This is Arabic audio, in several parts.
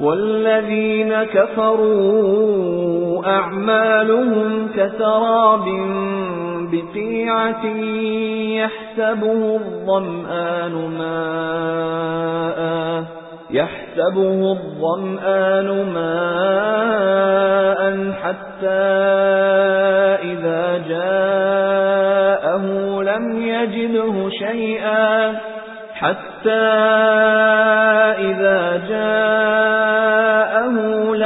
والذين كفروا أعمالهم كسراب بقيعة يحسبه الظمآن ماء يحسبه الظمآن ماء حتى إذا جاءه لم يجده شيئا حتى إذا جاءه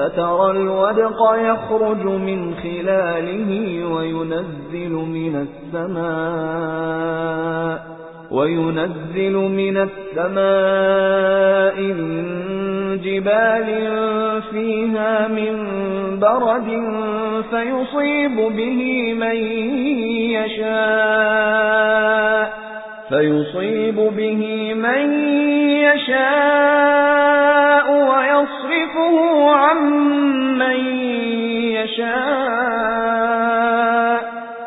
فترى الودق يخرج من خلاله وينزل من السماء وينزل من السماء من جبال فيها من برد فيصيب به من يشاء فيصيب به من يشاء.